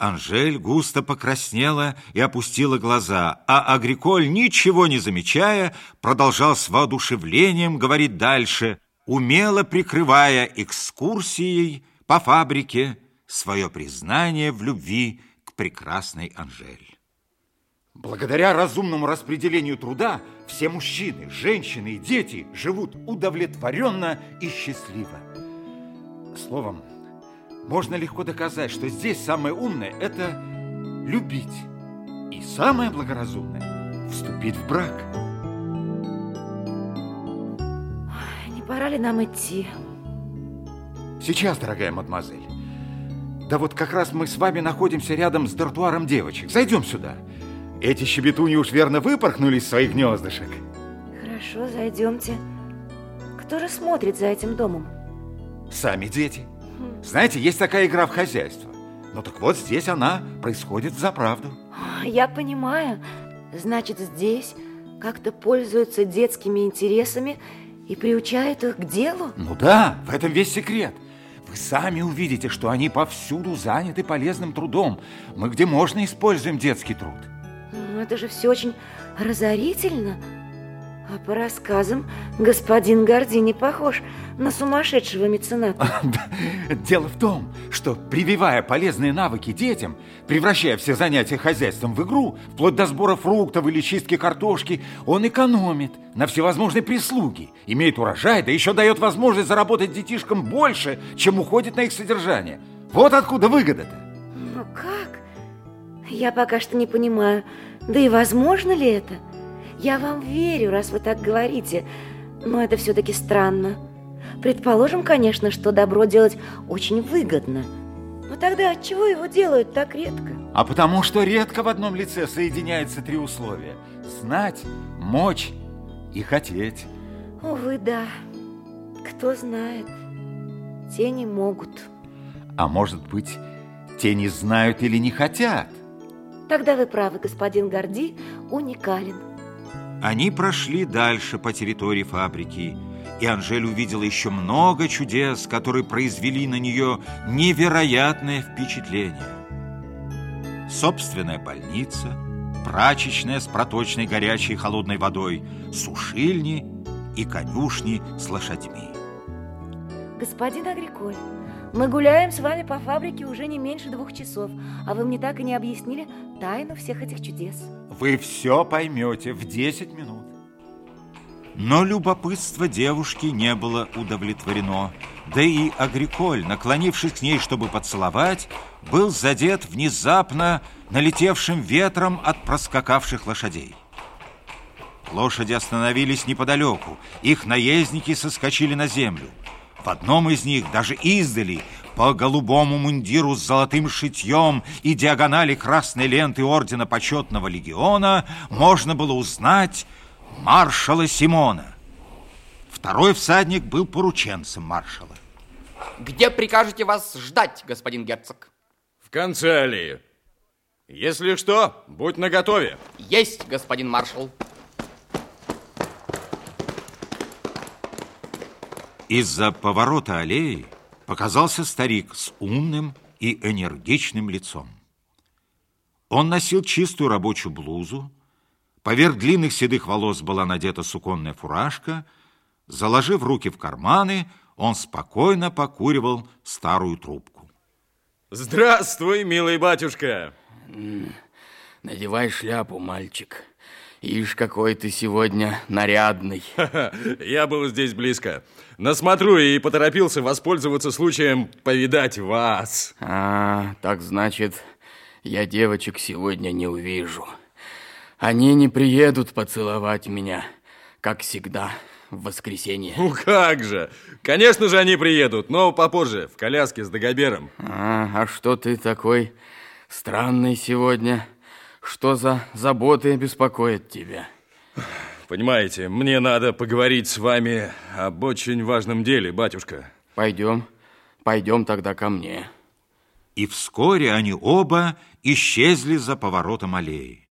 Анжель густо покраснела и опустила глаза, а Агриколь, ничего не замечая, продолжал с воодушевлением говорить дальше, умело прикрывая экскурсией по фабрике свое признание в любви к прекрасной Анжель. Благодаря разумному распределению труда все мужчины, женщины и дети живут удовлетворенно и счастливо. Словом, можно легко доказать, что здесь самое умное – это любить. И самое благоразумное – вступить в брак. Не пора ли нам идти? Сейчас, дорогая мадемуазель. Да вот как раз мы с вами находимся рядом с дартуаром девочек. Зайдем сюда. Эти щебетуни уж верно выпорхнули из своих гнездышек. Хорошо, зайдемте. Кто же смотрит за этим домом? Сами дети. Знаете, есть такая игра в хозяйство. Ну так вот здесь она происходит за правду. Я понимаю. Значит, здесь как-то пользуются детскими интересами и приучают их к делу? Ну да, в этом весь секрет. Вы сами увидите, что они повсюду заняты полезным трудом. Мы где можно используем детский труд. Ну, это же все очень разорительно. А по рассказам господин Горди не похож на сумасшедшего мецената. Дело в том, что прививая полезные навыки детям, превращая все занятия хозяйством в игру, вплоть до сбора фруктов или чистки картошки, он экономит на всевозможной прислуги, имеет урожай, да еще дает возможность заработать детишкам больше, чем уходит на их содержание. Вот откуда выгода-то. Ну как? Я пока что не понимаю. Да и возможно ли это? Я вам верю, раз вы так говорите, но это все-таки странно. Предположим, конечно, что добро делать очень выгодно. Но тогда от чего его делают так редко? А потому что редко в одном лице соединяются три условия. Знать, мочь и хотеть. Увы, да. Кто знает. Те не могут. А может быть, те не знают или не хотят? Тогда вы правы, господин Горди уникален. Они прошли дальше по территории фабрики, и Анжель увидела еще много чудес, которые произвели на нее невероятное впечатление. Собственная больница, прачечная с проточной горячей и холодной водой, сушильни и конюшни с лошадьми. Господин Агриколь, мы гуляем с вами по фабрике уже не меньше двух часов, а вы мне так и не объяснили тайну всех этих чудес. Вы все поймете в 10 минут. Но любопытство девушки не было удовлетворено. Да и Агриколь, наклонившись к ней, чтобы поцеловать, был задет внезапно налетевшим ветром от проскакавших лошадей. Лошади остановились неподалеку, их наездники соскочили на землю. В одном из них даже издали по голубому мундиру с золотым шитьем и диагонали красной ленты Ордена Почетного Легиона можно было узнать маршала Симона. Второй всадник был порученцем маршала. Где прикажете вас ждать, господин герцог? В конце аллеи. Если что, будь наготове. Есть, господин маршал. Из-за поворота аллеи показался старик с умным и энергичным лицом. Он носил чистую рабочую блузу, поверх длинных седых волос была надета суконная фуражка, заложив руки в карманы, он спокойно покуривал старую трубку. Здравствуй, милый батюшка. Надевай шляпу, мальчик. Ишь, какой ты сегодня нарядный. Я был здесь близко. Насмотрю и поторопился воспользоваться случаем повидать вас. А, так значит, я девочек сегодня не увижу. Они не приедут поцеловать меня, как всегда, в воскресенье. Ну как же! Конечно же они приедут, но попозже, в коляске с Дагобером. А, а что ты такой странный сегодня? Что за заботы беспокоят тебя? Понимаете, мне надо поговорить с вами об очень важном деле, батюшка. Пойдем, пойдем тогда ко мне. И вскоре они оба исчезли за поворотом аллеи.